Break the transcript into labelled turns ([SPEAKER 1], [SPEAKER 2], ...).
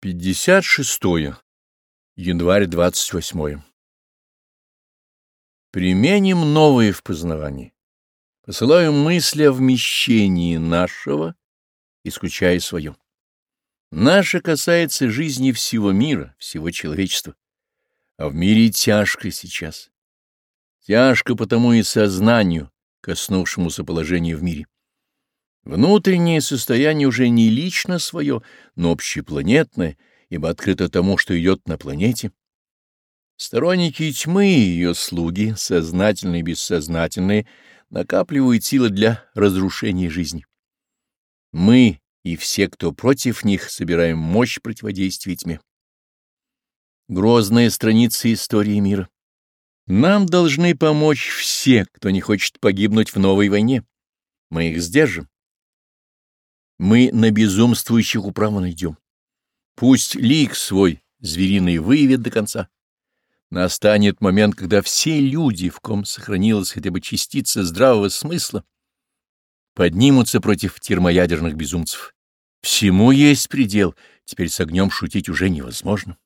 [SPEAKER 1] 56. Январь 28. Применим новые в познавании. Посылаю мысли о вмещении нашего, исключая свое. Наше касается жизни всего мира, всего человечества. А в мире тяжко сейчас. Тяжко потому и сознанию, коснувшемуся положения в мире. Внутреннее состояние уже не лично свое, но общепланетное, ибо открыто тому, что идет на планете. Сторонники тьмы и ее слуги, сознательные и бессознательные, накапливают силы для разрушения жизни. Мы и все, кто против них, собираем мощь противодействия тьме. Грозные страницы истории мира. Нам должны помочь все, кто не хочет погибнуть в новой войне. Мы их сдержим. Мы на безумствующих управо найдем. Пусть лик свой звериный выявит до конца. Настанет момент, когда все люди, в ком сохранилась хотя бы частица здравого смысла, поднимутся против термоядерных безумцев. Всему есть предел, теперь с огнем шутить уже невозможно.